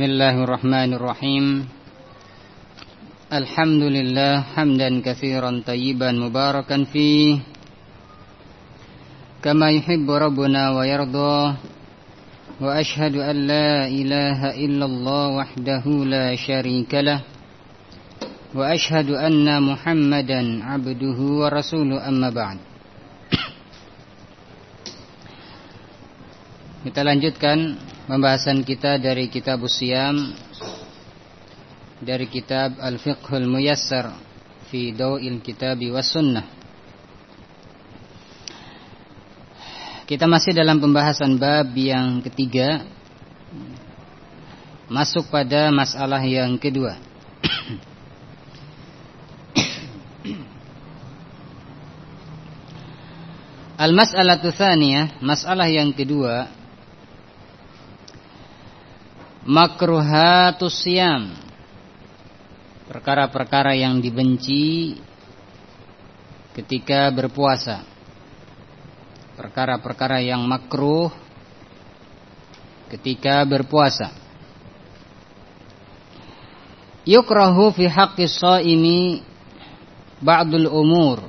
Bismillahirrahmanirrahim. Alhamdulillah Hamdan kathiran tayyiban mubarakan fi Kama yuhibbu rabbuna wa yardha Wa ashadu an ilaha illallah wahdahu la syarikalah Wa ashadu anna muhammadan abduhu wa rasuluh amma ba'd. Kita lanjutkan pembahasan kita dari kitab Usiam dari kitab Al-Fiqhul Muyassar fi Dawil Kitabi was Sunnah. Kita masih dalam pembahasan bab yang ketiga masuk pada masalah yang kedua. Al-mas'alatu tsaniyah, masalah yang kedua makruhatus siam perkara-perkara yang dibenci ketika berpuasa. Perkara-perkara yang makruh ketika berpuasa. Yukrahu fi haqqi shaimi ba'dul umur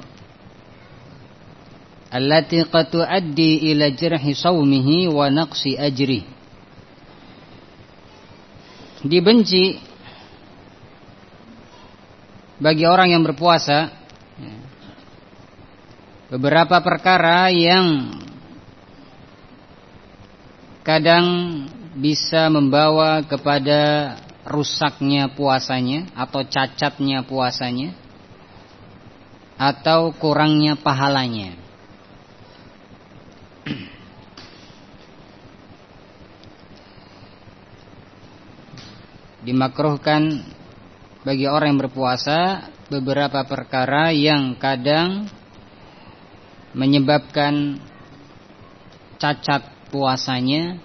allati qad ila jarhi sawmihi wa naqsi ajrihi dibenci bagi orang yang berpuasa beberapa perkara yang kadang bisa membawa kepada rusaknya puasanya atau cacatnya puasanya atau kurangnya pahalanya dimakruhkan bagi orang yang berpuasa beberapa perkara yang kadang menyebabkan cacat puasanya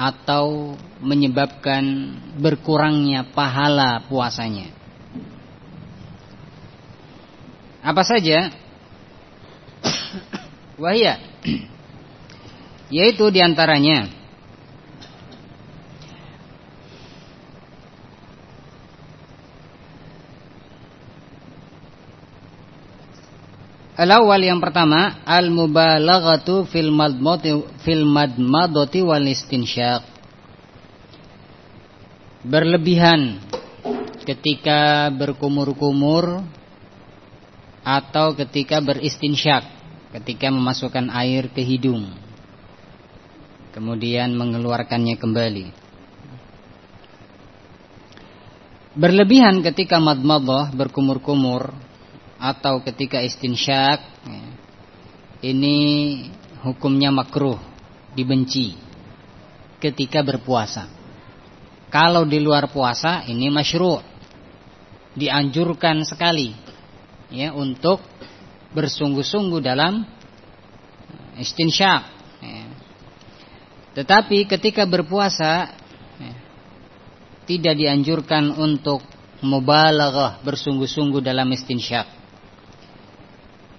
atau menyebabkan berkurangnya pahala puasanya. Apa saja? Wahia yaitu di antaranya Al-awwal yang pertama al-mubalaghatu fil madmati fil wal istinsyaq. Berlebihan ketika berkumur-kumur atau ketika beristinsyak, ketika memasukkan air ke hidung. Kemudian mengeluarkannya kembali. Berlebihan ketika madmadah berkumur-kumur atau ketika istinsyak ya, ini hukumnya makruh dibenci ketika berpuasa kalau di luar puasa ini masyru' dianjurkan sekali ya untuk bersungguh-sungguh dalam istinsyak ya. tetapi ketika berpuasa ya, tidak dianjurkan untuk mubalaghah bersungguh-sungguh dalam istinsyak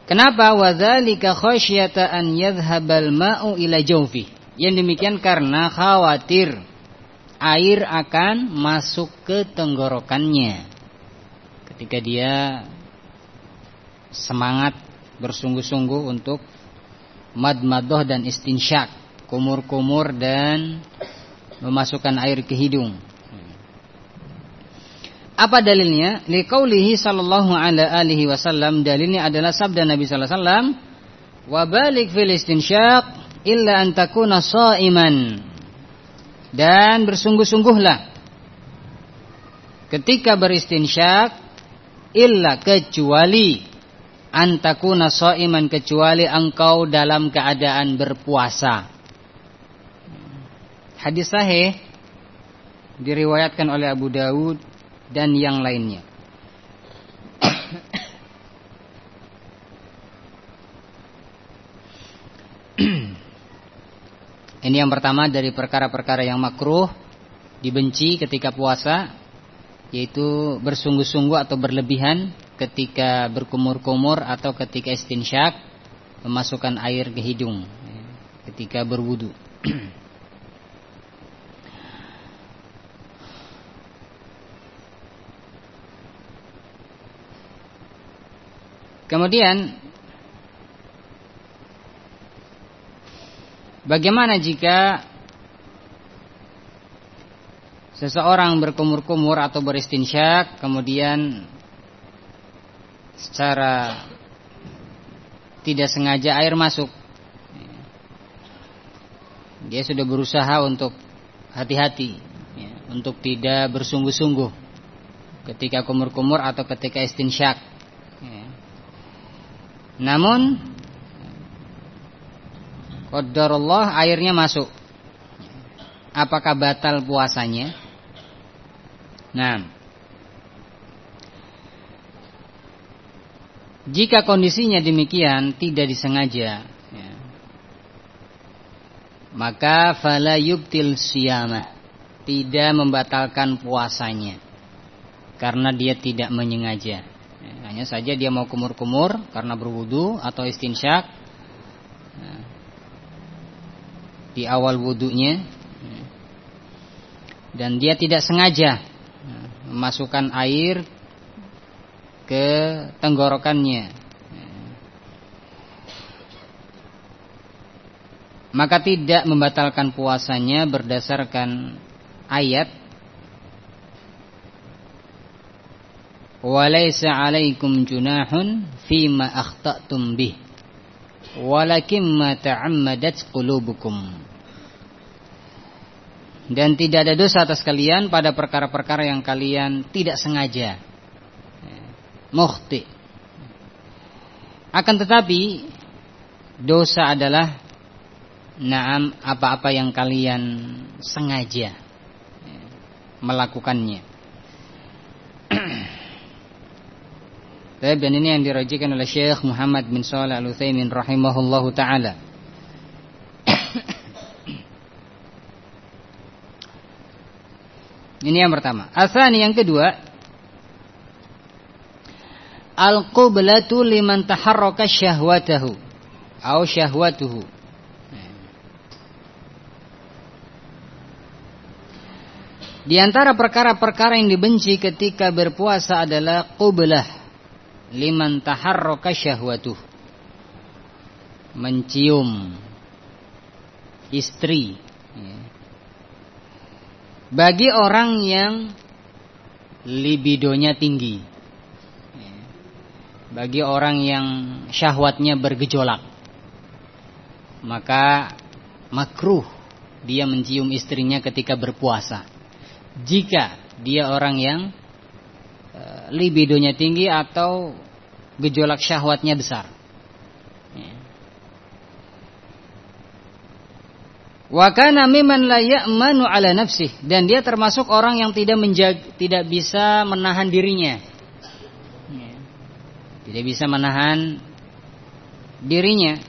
Kenapa wadzalika khasyata an yadhhabal ma'u ila jawfi? Yang demikian karena khawatir air akan masuk ke tenggorokannya. Ketika dia semangat bersungguh-sungguh untuk madmadah dan istinsyak, kumur-kumur dan memasukkan air ke hidung. Apa dalilnya? Liqaulihi sallallahu alaihi wasallam. Dalilnya adalah sabda Nabi sallallahu alaihi wasallam, "Wa balik fil istinsyaq illa an takuna sha'iman." Dan bersungguh-sungguhlah ketika beristinsyak illa kecuali antakuna sha'iman kecuali engkau dalam keadaan berpuasa. Hadis sahih diriwayatkan oleh Abu Dawud dan yang lainnya. Ini yang pertama dari perkara-perkara yang makruh dibenci ketika puasa yaitu bersungguh-sungguh atau berlebihan ketika berkumur-kumur atau ketika istinsyak memasukkan air ke hidung ketika berwudu. Kemudian bagaimana jika seseorang berkumur-kumur atau beristinsyak kemudian secara tidak sengaja air masuk dia sudah berusaha untuk hati-hati ya, untuk tidak bersungguh-sungguh ketika kumur-kumur atau ketika istinsyak ya. Namun Qadarullah airnya masuk. Apakah batal puasanya? Nah, jika kondisinya demikian tidak disengaja, ya, maka fala yubtil siyamah tidak membatalkan puasanya karena dia tidak menyengaja. Ya, hanya saja dia mau kumur-kumur karena berwudu atau istinsyak ya, di awal wudunya. Ya, dan dia tidak sengaja memasukkan air ke tenggorokannya. Maka tidak membatalkan puasanya berdasarkan ayat Walaysa 'alaikum junahun fima akhta'tum bih walakin ma ta'ammadat qulubukum dan tidak ada dosa atas kalian pada perkara-perkara yang kalian tidak sengaja. Mukhti. Akan tetapi dosa adalah naam apa-apa yang kalian sengaja melakukannya. Dan ini yang dirajikan oleh Syekh Muhammad bin Shalih Al-Utsaimin rahimahullahu taala. Ini yang pertama. Asani yang kedua. Al-qiblatu liman taharraka syahwatahu atau syahwatuhu. Di antara perkara-perkara yang dibenci ketika berpuasa adalah qublah liman taharraka syahwatuh. Mencium istri bagi orang yang libidonya tinggi. Bagi orang yang syahwatnya bergejolak. Maka makruh dia mencium istrinya ketika berpuasa. Jika dia orang yang eh, libidonya tinggi atau gejolak syahwatnya besar. Wa kana mimman la ya'manu ala nafsih dan dia termasuk orang yang tidak menjaga, tidak bisa menahan dirinya. Tidak bisa menahan dirinya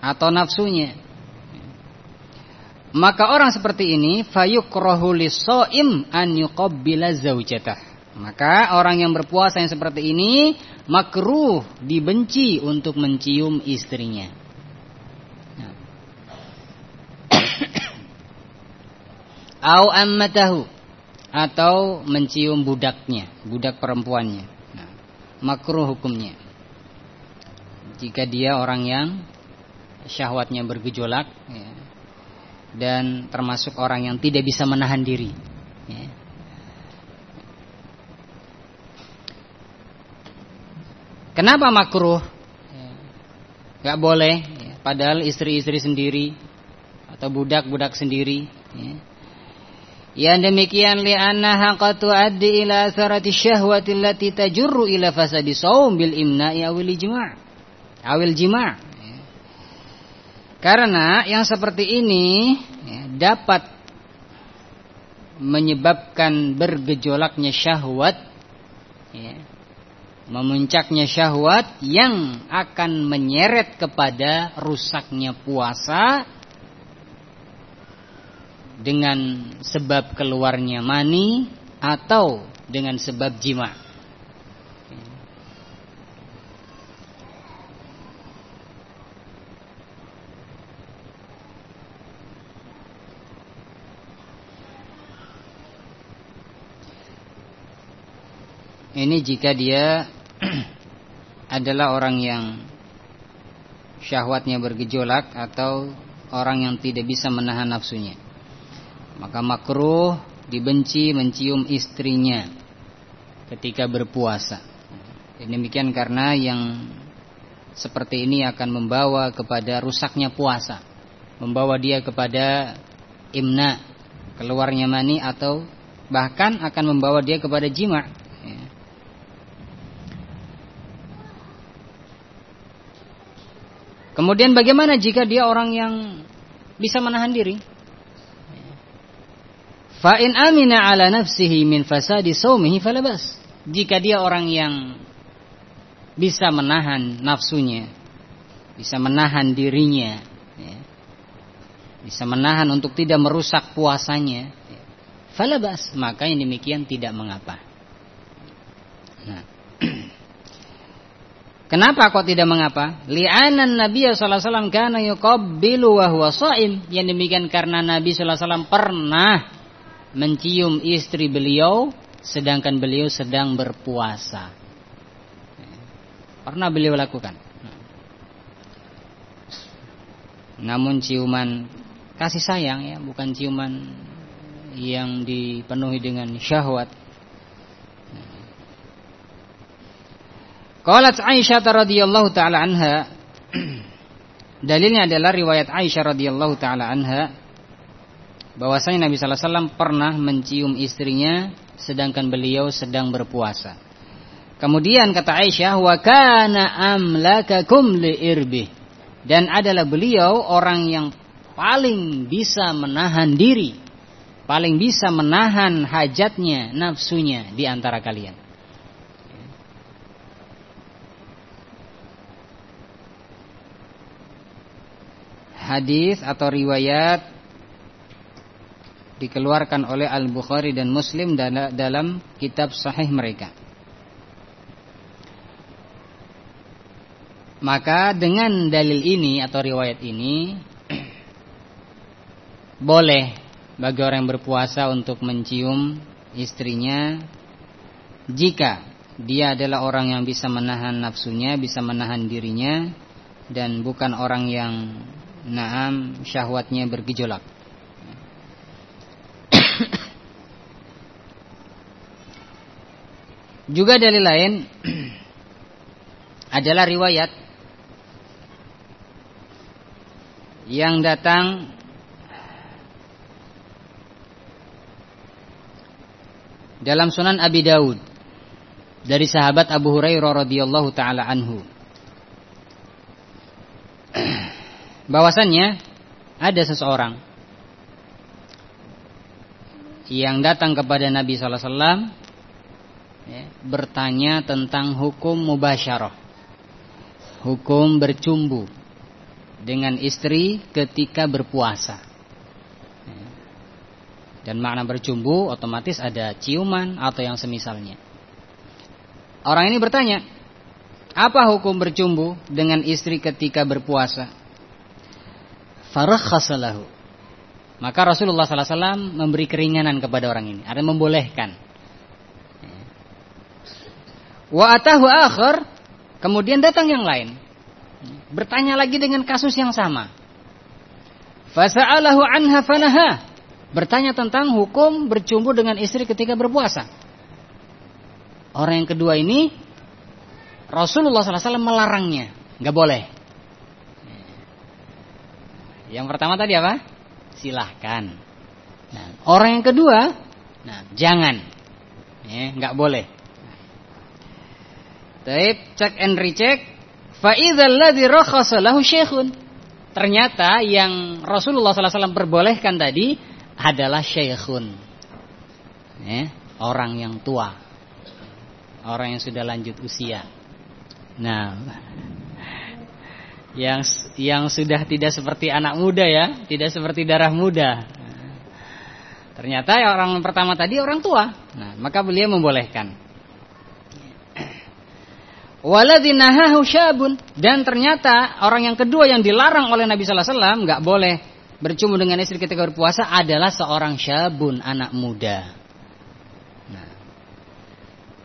atau nafsunya. Maka orang seperti ini fayukrahu lis-shaim an yuqabbila zaujatah. Maka orang yang berpuasa yang seperti ini makruh dibenci untuk mencium istrinya. au ammatahu atau mencium budaknya, budak perempuannya. Nah, makruh hukumnya. Jika dia orang yang syahwatnya bergejolak ya, dan termasuk orang yang tidak bisa menahan diri. Ya. Kenapa makruh? Ya. Gak boleh, ya. padahal istri-istri sendiri atau budak-budak sendiri. Ya yang demikian li'annaha qad tuaddi ila asarati syahwati allati tajurru ila fasadi shaum bil imna'i awil jima' awil jima' karena yang seperti ini ya, dapat menyebabkan bergejolaknya syahwat ya, memuncaknya syahwat yang akan menyeret kepada rusaknya puasa dengan sebab keluarnya mani atau dengan sebab jima. Ini jika dia adalah orang yang syahwatnya bergejolak atau orang yang tidak bisa menahan nafsunya. Maka makruh dibenci mencium istrinya ketika berpuasa. Demikian karena yang seperti ini akan membawa kepada rusaknya puasa. Membawa dia kepada imna, keluarnya mani atau bahkan akan membawa dia kepada jima. Ya. Kemudian bagaimana jika dia orang yang bisa menahan diri? Fa in amina ala nafsihi min fasadi saumihi falabas. Jika dia orang yang bisa menahan nafsunya, bisa menahan dirinya, ya, bisa menahan untuk tidak merusak puasanya, ya, falabas maka yang demikian tidak mengapa. Nah. Kenapa kok tidak mengapa? Li'anan Nabi sallallahu alaihi wasallam kana yuqabbilu wa. Yang demikian karena Nabi sallallahu alaihi pernah mencium istri beliau sedangkan beliau sedang berpuasa. Pernah beliau lakukan. Namun ciuman kasih sayang ya, bukan ciuman yang dipenuhi dengan syahwat. Qalat Aisyah radhiyallahu taala anha Dalilnya adalah riwayat Aisyah radhiyallahu taala anha bahwasanya Nabi sallallahu alaihi wasallam pernah mencium istrinya sedangkan beliau sedang berpuasa. Kemudian kata Aisyah, "Wa kana amlakakum liirbi." Dan adalah beliau orang yang paling bisa menahan diri, paling bisa menahan hajatnya, nafsunya di antara kalian. Hadis atau riwayat dikeluarkan oleh Al-Bukhari dan Muslim dalam kitab sahih mereka. Maka dengan dalil ini atau riwayat ini boleh bagi orang yang berpuasa untuk mencium istrinya jika dia adalah orang yang bisa menahan nafsunya, bisa menahan dirinya dan bukan orang yang naam syahwatnya bergejolak. Juga dalil lain adalah riwayat yang datang dalam Sunan Abi Daud dari sahabat Abu Hurairah radhiyallahu taala anhu bahwasannya ada seseorang yang datang kepada Nabi sallallahu alaihi wasallam ya, bertanya tentang hukum mubasyarah hukum bercumbu dengan istri ketika berpuasa. Dan makna bercumbu otomatis ada ciuman atau yang semisalnya. Orang ini bertanya, apa hukum bercumbu dengan istri ketika berpuasa? Farakhasalahu. Maka Rasulullah SAW memberi keringanan kepada orang ini. Ada membolehkan. Wa atahu akhir. Kemudian datang yang lain bertanya lagi dengan kasus yang sama. Fasa'alahu anha fanaha. Bertanya tentang hukum bercumbu dengan istri ketika berpuasa. Orang yang kedua ini Rasulullah SAW melarangnya, nggak boleh. Yang pertama tadi apa? Silahkan. Nah, orang yang kedua, nah jangan, ya, nggak boleh. Tape, check and recheck, Fa'idhalladzi rakhasa lahu syekhun. Ternyata yang Rasulullah SAW perbolehkan tadi adalah syekhun. Ya, orang yang tua. Orang yang sudah lanjut usia. Nah, yang yang sudah tidak seperti anak muda ya, tidak seperti darah muda. Ternyata orang pertama tadi orang tua. Nah, maka beliau membolehkan. Waladinahahu syabun dan ternyata orang yang kedua yang dilarang oleh Nabi sallallahu alaihi wasallam enggak boleh bercumbu dengan istri ketika berpuasa adalah seorang syabun anak muda. Nah.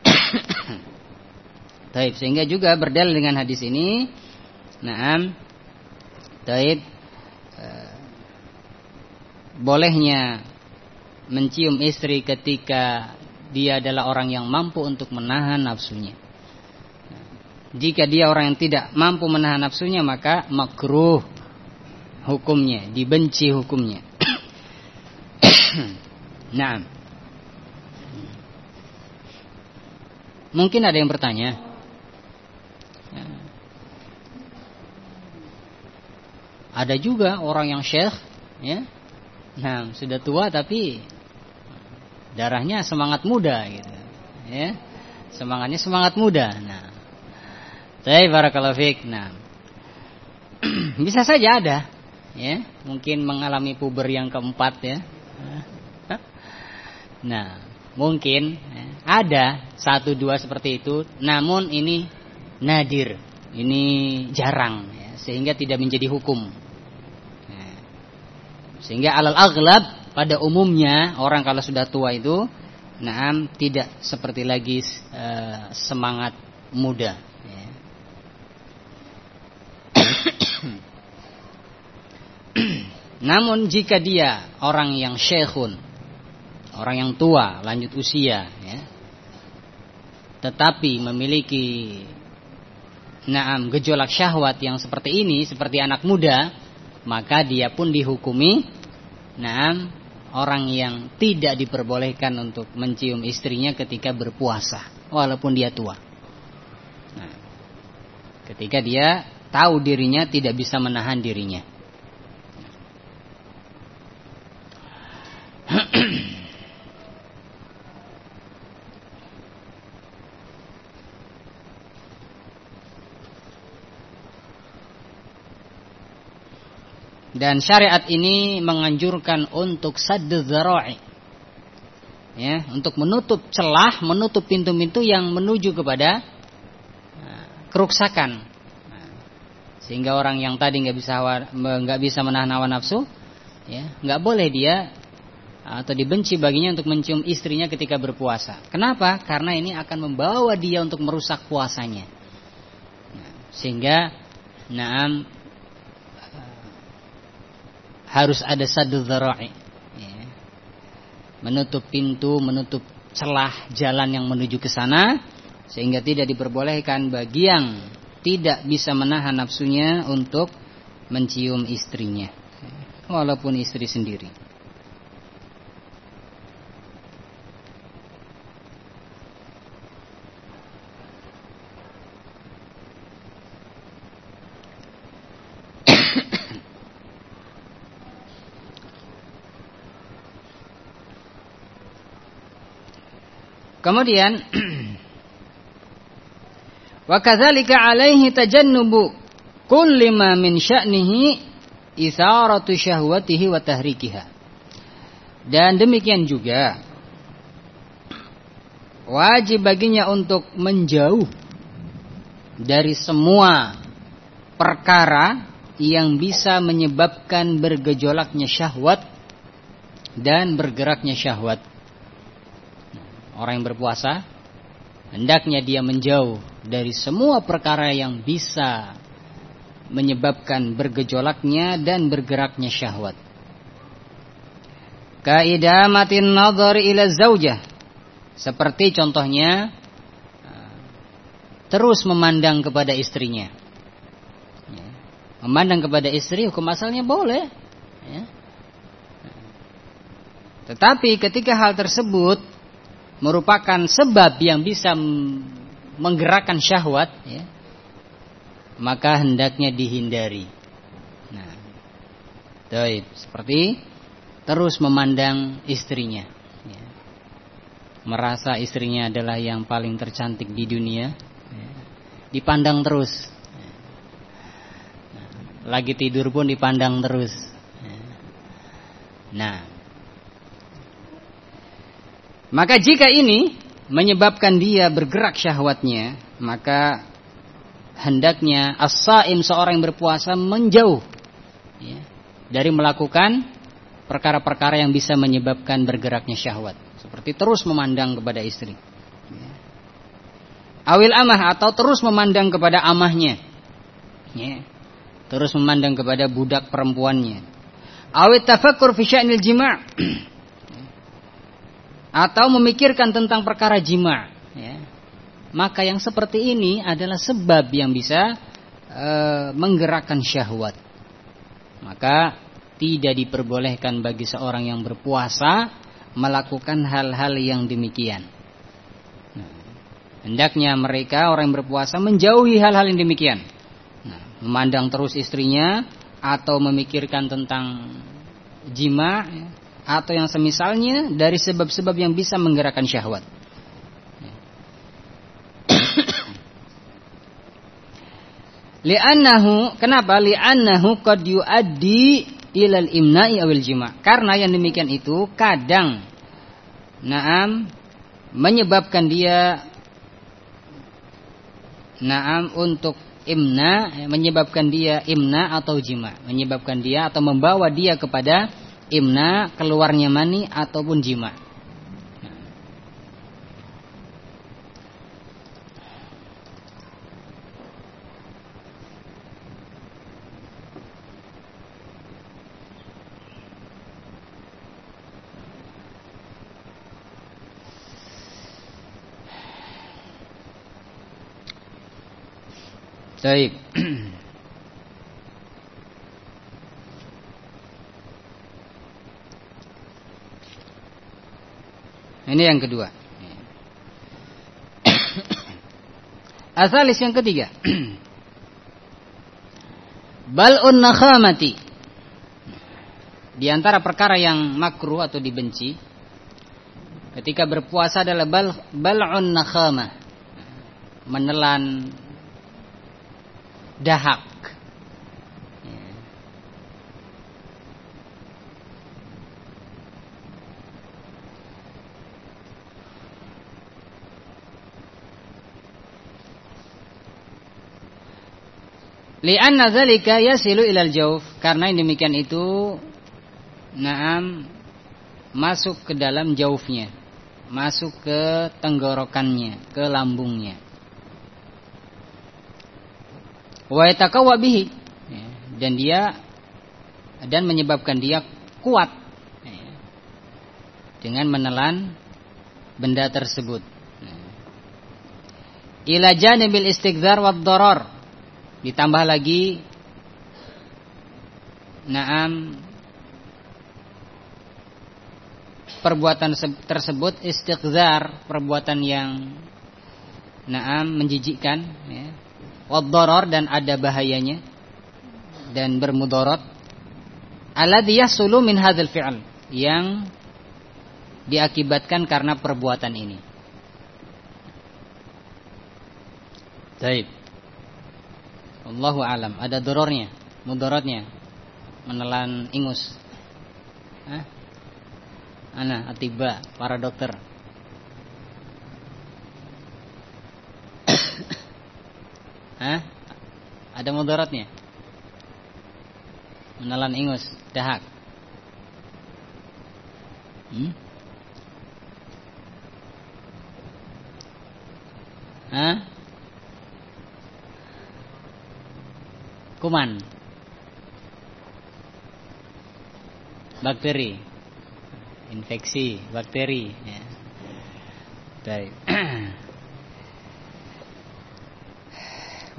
Taib sehingga juga berdalil dengan hadis ini. Naam. Taib eh, bolehnya mencium istri ketika dia adalah orang yang mampu untuk menahan nafsunya. Jika dia orang yang tidak mampu menahan nafsunya maka makruh hukumnya, dibenci hukumnya. nah. Mungkin ada yang bertanya. Ada juga orang yang syekh ya. Nah, sudah tua tapi darahnya semangat muda gitu. Ya. Semangatnya semangat muda. Nah. Saya barakallahu fik. Nah. Bisa saja ada ya, mungkin mengalami puber yang keempat ya. Nah, mungkin ya, ada satu dua seperti itu, namun ini nadir, ini jarang ya, sehingga tidak menjadi hukum. Sehingga alal aghlab pada umumnya orang kalau sudah tua itu Naam tidak seperti lagi uh, semangat muda ya. Namun jika dia orang yang syekhun Orang yang tua, lanjut usia ya, Tetapi memiliki Naam gejolak syahwat yang seperti ini Seperti anak muda Maka dia pun dihukumi Naam orang yang tidak diperbolehkan untuk mencium istrinya ketika berpuasa walaupun dia tua. Nah, ketika dia tahu dirinya tidak bisa menahan dirinya. Dan syariat ini menganjurkan untuk saddu. Ya, untuk menutup celah, menutup pintu-pintu yang menuju kepada uh, keruksakan. sehingga orang yang tadi nggak bisa nggak bisa menahan hawa nafsu, ya, nggak boleh dia atau dibenci baginya untuk mencium istrinya ketika berpuasa. Kenapa? Karena ini akan membawa dia untuk merusak puasanya. Nah, sehingga naam harus ada sadu dhara'i ya. menutup pintu menutup celah jalan yang menuju ke sana sehingga tidak diperbolehkan bagi yang tidak bisa menahan nafsunya untuk mencium istrinya. Walaupun istri sendiri Kemudian wa kadzalika alaihi tajannubu kulli ma min sya'nihi itharatu syahwatihi wa tahrikiha. Dan demikian juga wajib baginya untuk menjauh dari semua perkara yang bisa menyebabkan bergejolaknya syahwat dan bergeraknya syahwat orang yang berpuasa hendaknya dia menjauh dari semua perkara yang bisa menyebabkan bergejolaknya dan bergeraknya syahwat. Kaidamatin nadhar ila zaujah. Seperti contohnya terus memandang kepada istrinya. Ya. Memandang kepada istri hukum asalnya boleh. Ya. Tetapi ketika hal tersebut merupakan sebab yang bisa menggerakkan syahwat ya, maka hendaknya dihindari. Nah, seperti terus memandang istrinya, ya. merasa istrinya adalah yang paling tercantik di dunia, ya. dipandang terus. Ya. Nah, lagi tidur pun dipandang terus. Ya. Nah, maka jika ini menyebabkan dia bergerak syahwatnya, maka hendaknya as-saim seorang yang berpuasa menjauh ya, dari melakukan perkara-perkara yang bisa menyebabkan bergeraknya syahwat, seperti terus memandang kepada istri. Ya. Awil amah atau terus memandang kepada amahnya. Ya. Terus memandang kepada budak perempuannya. Awil tafakur fi sya'nil jima' atau memikirkan tentang perkara jima' ya. Maka yang seperti ini adalah sebab yang bisa e, menggerakkan syahwat. Maka tidak diperbolehkan bagi seorang yang berpuasa melakukan hal-hal yang demikian. Hendaknya mereka orang yang berpuasa menjauhi hal-hal yang demikian. Nah, memandang terus istrinya atau memikirkan tentang jima atau yang semisalnya dari sebab-sebab yang bisa menggerakkan syahwat. Li'annahu kenapa? Li'annahu qad yuaddi ilal imna'i awil jima. Karena yang demikian itu kadang naam menyebabkan dia Naam untuk imna menyebabkan dia imna atau jima, menyebabkan dia atau membawa dia kepada imna keluarnya mani ataupun jima. Baik. Ini yang kedua. Asalis yang ketiga. Bal'un nakhamati. Di antara perkara yang makruh atau dibenci ketika berpuasa adalah bal bal'un nakhamah. Menelan dahak. Lianna dzalika yasilu ilal jauf karena yang demikian itu naam masuk ke dalam jaufnya masuk ke tenggorokannya ke lambungnya. Wa ya, dan dia dan menyebabkan dia kuat ya, dengan menelan benda tersebut. Ya. ila janibil istighfar wad darar ditambah lagi naam perbuatan tersebut istighfar perbuatan yang naam menjijikkan ya, wadoror dan ada bahayanya dan bermudarat alladhi yahsulu min hadzal fi'l yang diakibatkan karena perbuatan ini. Baik. Allahu alam, ada dorornya, mudaratnya. Menelan ingus. Hah? Ana atiba para dokter. Hah? Ada mudaratnya? Menelan ingus, dahak. Hmm? Hah? Kuman. Bakteri. Infeksi bakteri ya. Baik.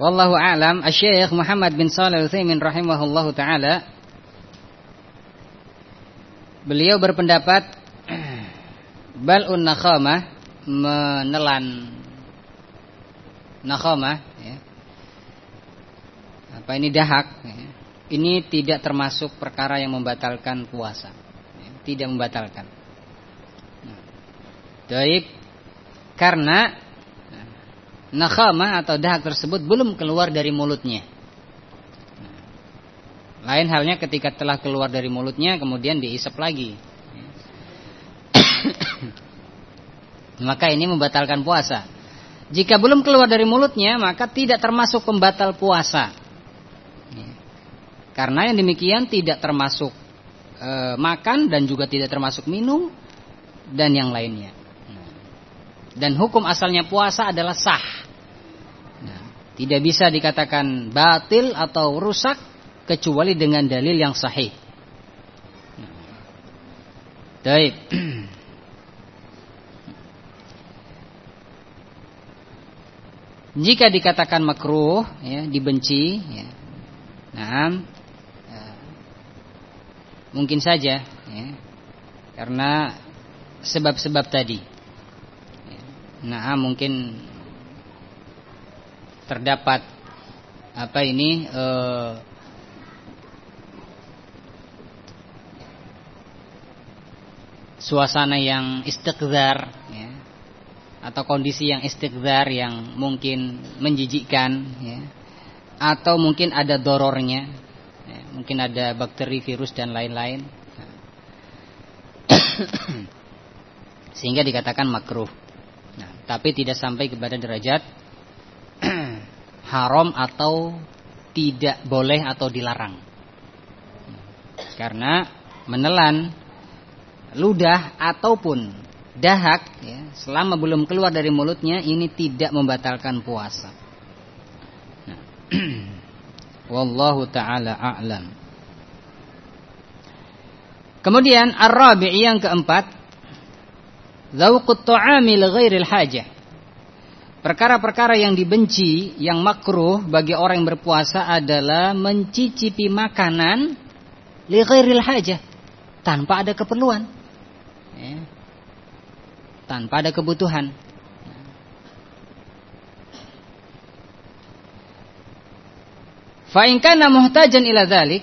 Wallahu a'lam. Asy-Syaikh Muhammad bin Shalih Al-Utsaimin rahimahullahu taala beliau berpendapat bal'un nakhamah menelan nakhamah. Apa ini dahak. Ini tidak termasuk perkara yang membatalkan puasa. Tidak membatalkan. Nah. Baik karena nakhamah atau dahak tersebut belum keluar dari mulutnya. Lain halnya ketika telah keluar dari mulutnya kemudian diisap lagi. maka ini membatalkan puasa. Jika belum keluar dari mulutnya maka tidak termasuk pembatal puasa. Karena yang demikian tidak termasuk e, makan dan juga tidak termasuk minum dan yang lainnya. Dan hukum asalnya puasa adalah sah Tidak bisa dikatakan batil atau rusak kecuali dengan dalil yang sahih. Baik. Jika dikatakan makruh, ya, dibenci, ya, nah, mungkin saja, ya, karena sebab-sebab tadi. Nah, mungkin terdapat apa ini eh, suasana yang istiqzar ya, atau kondisi yang istiqzar yang mungkin menjijikkan ya, atau mungkin ada dorornya ya, mungkin ada bakteri virus dan lain-lain sehingga dikatakan makruh nah, tapi tidak sampai kepada derajat haram atau tidak boleh atau dilarang karena menelan ludah ataupun dahak ya, selama belum keluar dari mulutnya ini tidak membatalkan puasa. Nah. Wallahu taala a'lam. Kemudian ar-rabi' yang keempat, dzauqut ta'ami li ghairil hajah. Perkara-perkara yang dibenci, yang makruh bagi orang yang berpuasa adalah mencicipi makanan li ghairil hajah tanpa ada keperluan ya, tanpa ada kebutuhan. Fa'inkana muhtajan ila dhalik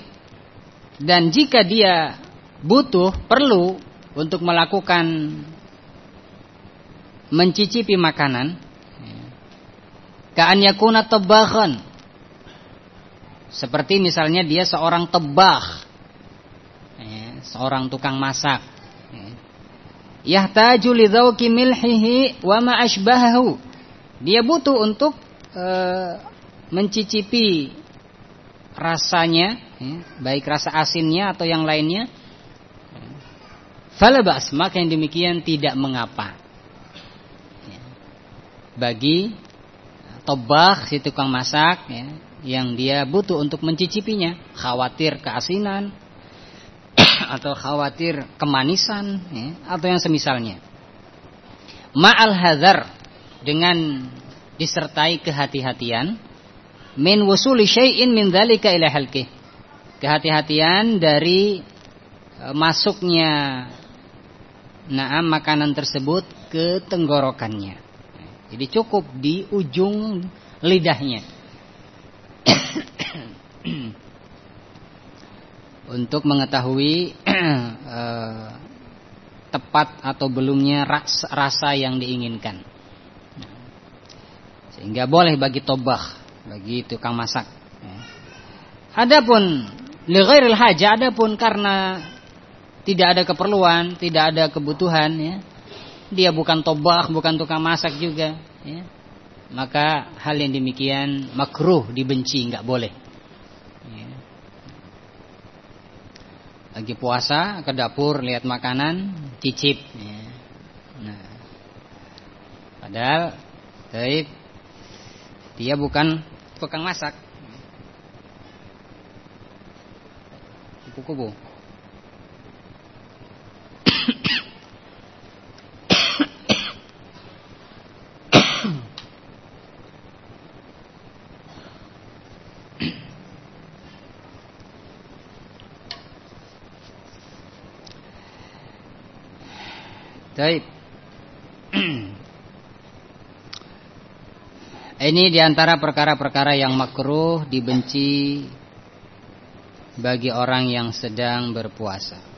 dan jika dia butuh, perlu untuk melakukan mencicipi makanan ya, ka'an yakuna tabakhan seperti misalnya dia seorang tebah ya, seorang tukang masak yahtaju lidzauqi milhihi wa ma ashbahahu. Dia butuh untuk e, mencicipi rasanya, ya, baik rasa asinnya atau yang lainnya. Falabas maka yang demikian tidak mengapa. Ya. Bagi tobah si tukang masak ya, yang dia butuh untuk mencicipinya, khawatir keasinan, atau khawatir kemanisan ya, atau yang semisalnya. Ma'al hadar dengan disertai kehati-hatian min wusuli syai'in min dzalika ila halqih. Kehati-hatian dari e, masuknya naam makanan tersebut ke tenggorokannya. Jadi cukup di ujung lidahnya. untuk mengetahui uh, tepat atau belumnya rasa yang diinginkan. Sehingga boleh bagi tobah, bagi tukang masak. Adapun li haja, adapun karena tidak ada keperluan, tidak ada kebutuhan ya. Dia bukan tobah, bukan tukang masak juga ya. Maka hal yang demikian makruh dibenci, nggak boleh. lagi puasa ke dapur lihat makanan cicip ya. nah padahal taib dia bukan tukang masak kupu-kupu Baik. Ini di antara perkara-perkara yang makruh dibenci bagi orang yang sedang berpuasa.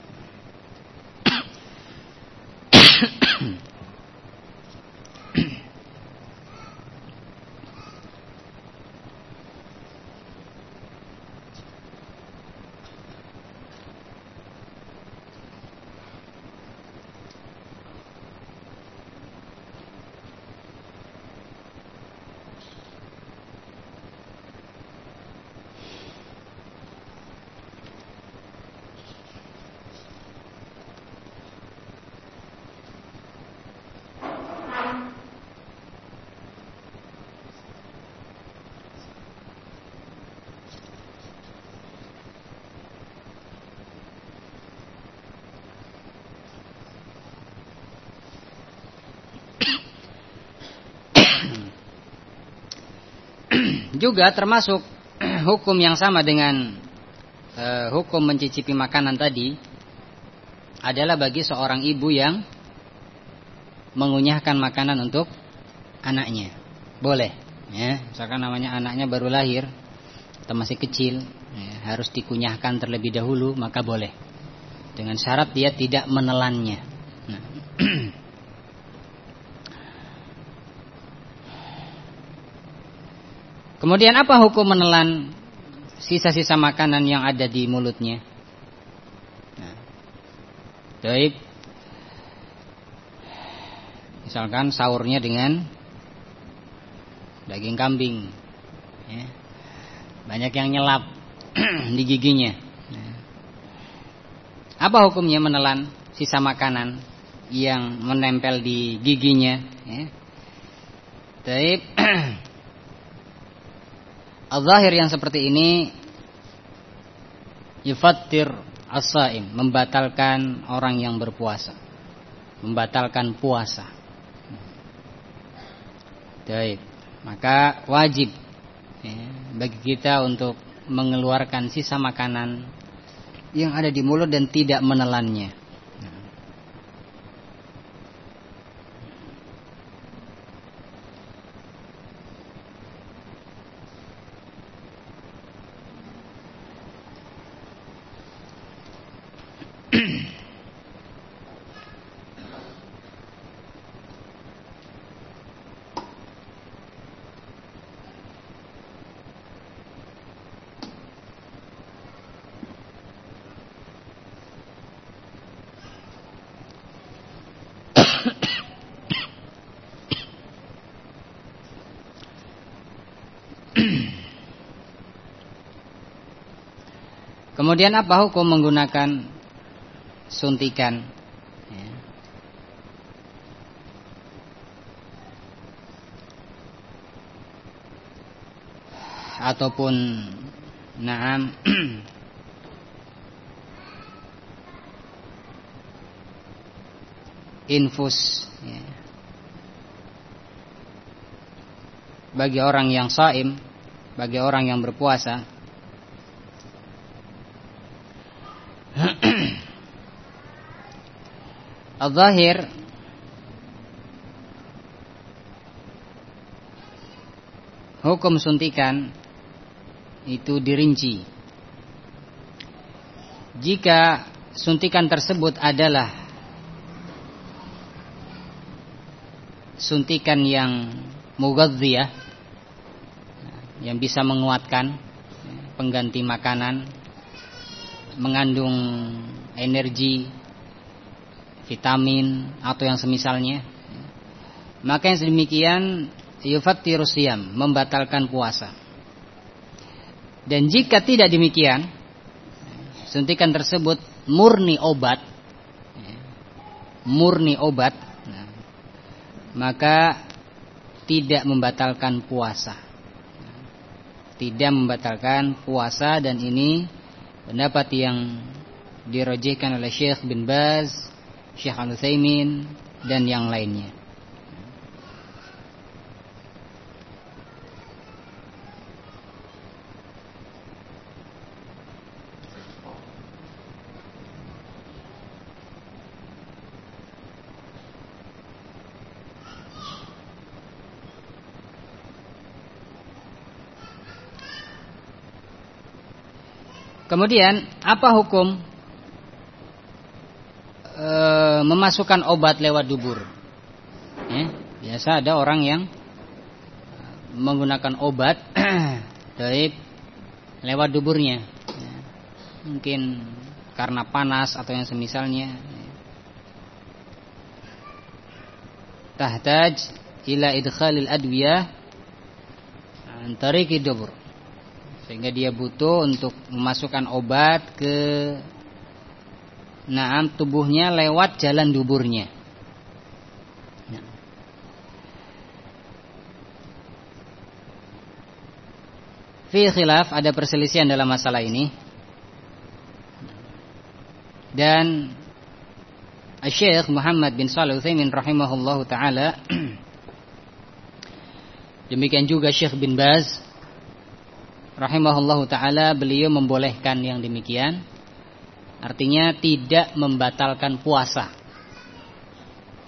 Juga termasuk hukum yang sama dengan uh, hukum mencicipi makanan tadi adalah bagi seorang ibu yang mengunyahkan makanan untuk anaknya. Boleh, ya. Misalkan namanya anaknya baru lahir atau masih kecil, ya, harus dikunyahkan terlebih dahulu, maka boleh. Dengan syarat dia tidak menelannya. Nah. Kemudian apa hukum menelan sisa-sisa makanan yang ada di mulutnya? Nah. Misalkan sahurnya dengan daging kambing. Ya. Banyak yang nyelap di giginya. Ya. Apa hukumnya menelan sisa makanan yang menempel di giginya? Ya. Baik. Al-zahir yang seperti ini yufattir as-saim, membatalkan orang yang berpuasa. Membatalkan puasa. Baik, maka wajib ya, bagi kita untuk mengeluarkan sisa makanan yang ada di mulut dan tidak menelannya. Kemudian apa hukum menggunakan suntikan? Ya. Ataupun naam infus ya. bagi orang yang saim, bagi orang yang berpuasa Al-Zahir. Hukum suntikan Itu dirinci. Jika suntikan tersebut adalah Suntikan yang Mugadziyah Yang bisa menguatkan Pengganti makanan Mengandung energi vitamin atau yang semisalnya. Maka yang sedemikian yufattiru siyam membatalkan puasa. Dan jika tidak demikian suntikan tersebut murni obat murni obat maka tidak membatalkan puasa. Tidak membatalkan puasa dan ini pendapat yang dirojihkan oleh Syekh bin Baz Syekh Al-Utsaimin dan yang lainnya. Kemudian apa hukum memasukkan obat lewat dubur. Ya, biasa ada orang yang menggunakan obat dari lewat duburnya. Ya, mungkin karena panas atau yang semisalnya. Tahtaj ila idkhalil adwiyah antari dubur. Sehingga dia butuh untuk memasukkan obat ke Naam tubuhnya lewat jalan duburnya. Fi khilaf ada perselisihan dalam masalah ini. Dan Syekh Muhammad bin Shalih Utsaimin rahimahullahu taala demikian juga Syekh bin Baz rahimahullahu taala beliau membolehkan yang demikian. Artinya tidak membatalkan puasa.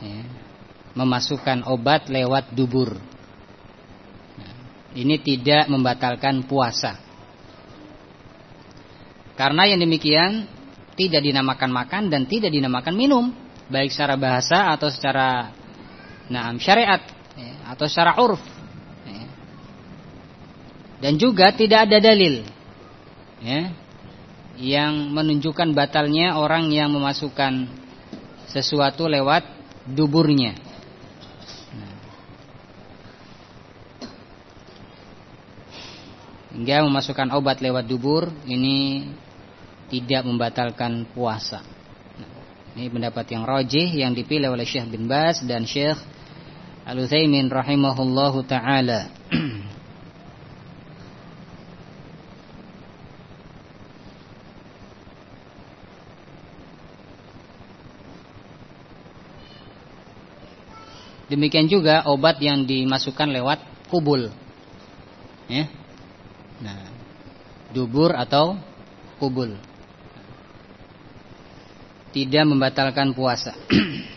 Ya, memasukkan obat lewat dubur. Nah, ini tidak membatalkan puasa. Karena yang demikian tidak dinamakan makan dan tidak dinamakan minum, baik secara bahasa atau secara nah syariat ya, atau secara urf dan juga tidak ada dalil ya yang menunjukkan batalnya orang yang memasukkan sesuatu lewat duburnya. Hingga memasukkan obat lewat dubur ini tidak membatalkan puasa. Ini pendapat yang rojih yang dipilih oleh Syekh bin Bas dan Syekh Al-Utsaimin rahimahullahu taala. Demikian juga obat yang dimasukkan lewat kubul. Ya. Nah, dubur atau kubul. Tidak membatalkan puasa.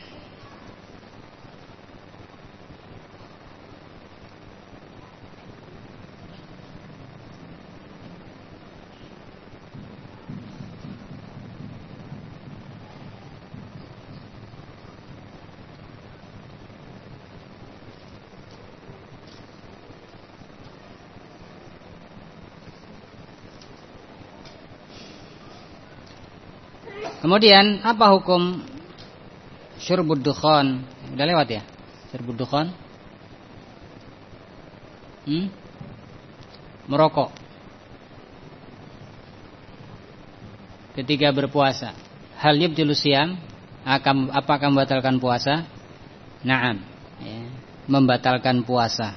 Kemudian apa hukum syurbud dukhan? Udah lewat ya? Syurbud dukhan? Hmm? Merokok. Ketika berpuasa. Hal yubtilu? Akan, apakah membatalkan puasa? Naam. Ya. Membatalkan puasa.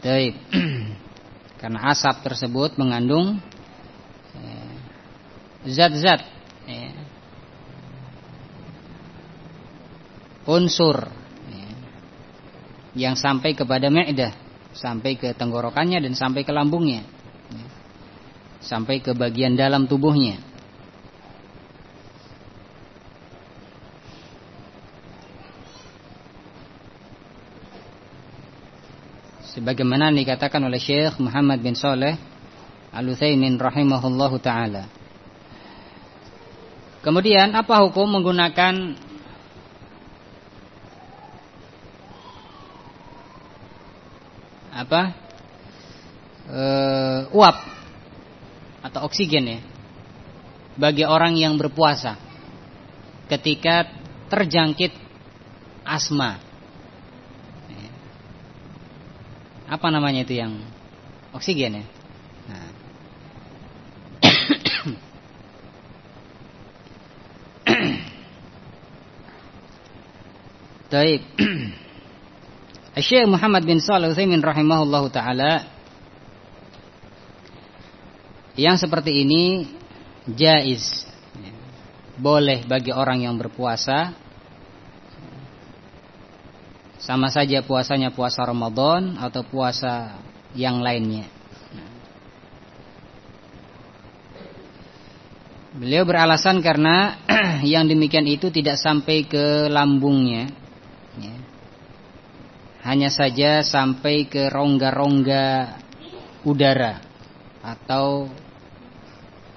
Ya. Karena asap tersebut mengandung zat-zat ya. unsur ya. yang sampai kepada me'dah sampai ke tenggorokannya dan sampai ke lambungnya ya. sampai ke bagian dalam tubuhnya sebagaimana dikatakan oleh Syekh Muhammad bin Saleh Al-Utsaimin rahimahullahu taala Kemudian apa hukum menggunakan apa? E, uap atau oksigen ya bagi orang yang berpuasa ketika terjangkit asma. Apa namanya itu yang oksigen ya nah. Taib. Syekh Muhammad bin Shalih Utsaimin rahimahullahu taala yang seperti ini jaiz. Boleh bagi orang yang berpuasa sama saja puasanya puasa Ramadan atau puasa yang lainnya. Beliau beralasan karena yang demikian itu tidak sampai ke lambungnya ya. Hanya saja sampai ke rongga-rongga udara atau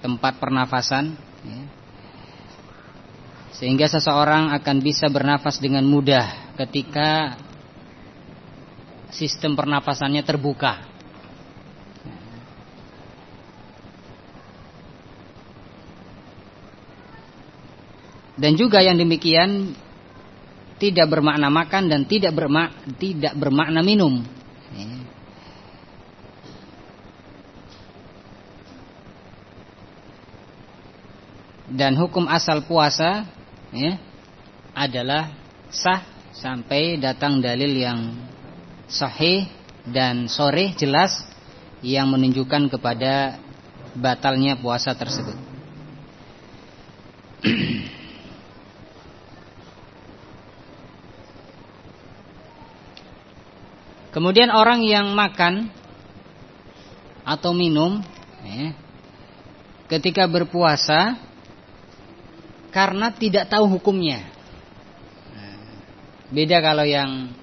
tempat pernafasan ya. sehingga seseorang akan bisa bernafas dengan mudah ketika sistem pernafasannya terbuka dan juga yang demikian tidak bermakna makan dan tidak bermak tidak bermakna minum. Dan hukum asal puasa ya, adalah sah sampai datang dalil yang sahih dan sore jelas yang menunjukkan kepada batalnya puasa tersebut. Kemudian orang yang makan atau minum ya, ketika berpuasa karena tidak tahu hukumnya. Nah, beda kalau yang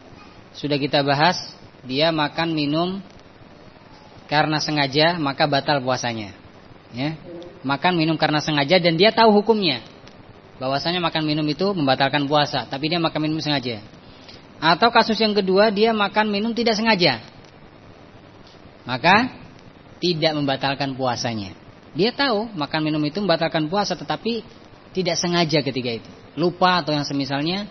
sudah kita bahas, dia makan minum karena sengaja maka batal puasanya. Ya. Makan minum karena sengaja dan dia tahu hukumnya. Bahwasanya makan minum itu membatalkan puasa, tapi dia makan minum sengaja. Atau kasus yang kedua dia makan minum tidak sengaja. Maka tidak membatalkan puasanya. Dia tahu makan minum itu membatalkan puasa tetapi tidak sengaja ketika itu. Lupa atau yang semisalnya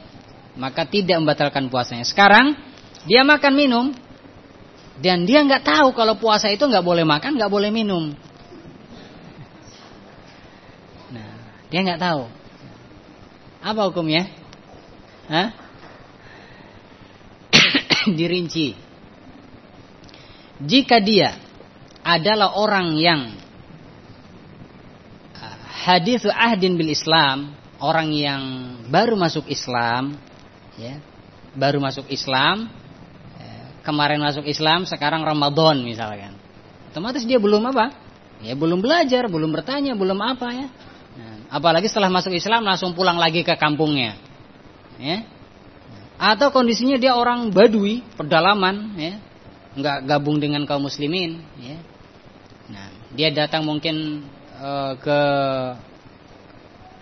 maka tidak membatalkan puasanya. Sekarang dia makan minum dan dia nggak tahu kalau puasa itu nggak boleh makan, nggak boleh minum. Nah, dia nggak tahu. Apa hukumnya? Hah? dirinci. Jika dia adalah orang yang uh, hadis ahdin bil Islam, orang yang baru masuk Islam, ya, baru masuk Islam, ya, kemarin masuk Islam, sekarang Ramadan misalkan, otomatis dia belum apa? Ya belum belajar, belum bertanya, belum apa ya. Nah, apalagi setelah masuk Islam langsung pulang lagi ke kampungnya, ya atau kondisinya dia orang badui, pedalaman, ya, nggak gabung dengan kaum muslimin, ya. Nah, dia datang mungkin e, ke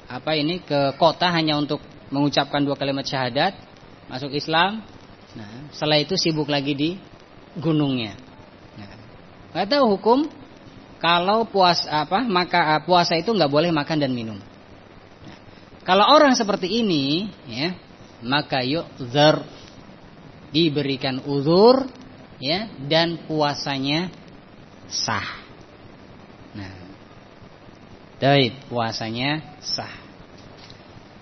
apa ini ke kota hanya untuk mengucapkan dua kalimat syahadat, masuk Islam. Nah, setelah itu sibuk lagi di gunungnya. Nah, nggak tahu hukum kalau puasa apa maka puasa itu nggak boleh makan dan minum. Nah, kalau orang seperti ini, ya maka yu'zar diberikan uzur ya dan puasanya sah. Nah, baik puasanya sah.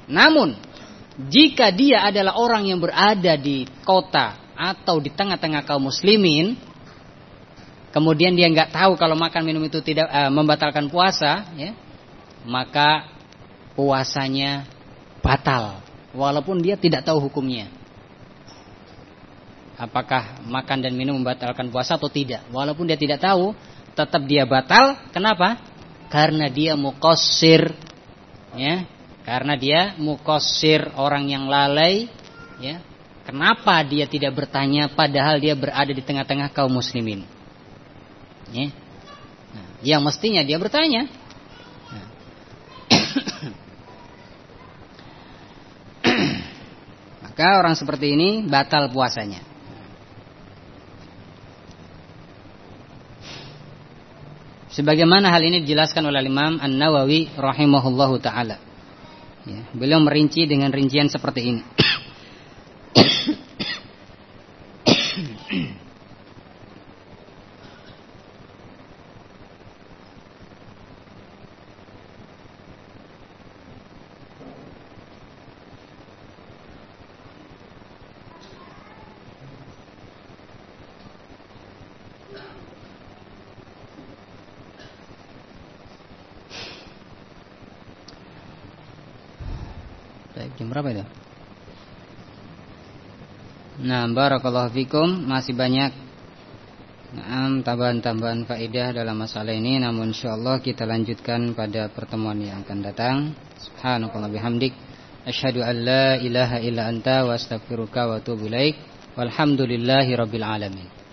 Namun jika dia adalah orang yang berada di kota atau di tengah-tengah kaum muslimin, kemudian dia nggak tahu kalau makan minum itu tidak uh, membatalkan puasa, ya, maka puasanya batal walaupun dia tidak tahu hukumnya. Apakah makan dan minum membatalkan puasa atau tidak? Walaupun dia tidak tahu, tetap dia batal. Kenapa? Karena dia mukosir, ya. Karena dia mukosir orang yang lalai, ya. Kenapa dia tidak bertanya padahal dia berada di tengah-tengah kaum muslimin? Ya. Nah, yang mestinya dia bertanya. Maka orang seperti ini batal puasanya. Sebagaimana hal ini dijelaskan oleh Imam An-Nawawi rahimahullahu taala. Ya, beliau merinci dengan rincian seperti ini. Jam berapa itu? Nah, barakallahu fikum masih banyak nah, tambahan-tambahan faedah dalam masalah ini namun insyaallah kita lanjutkan pada pertemuan yang akan datang. Subhanakallah bihamdik asyhadu an la ilaha illa anta wa astaghfiruka wa atubu ilaik. Walhamdulillahirabbil alamin.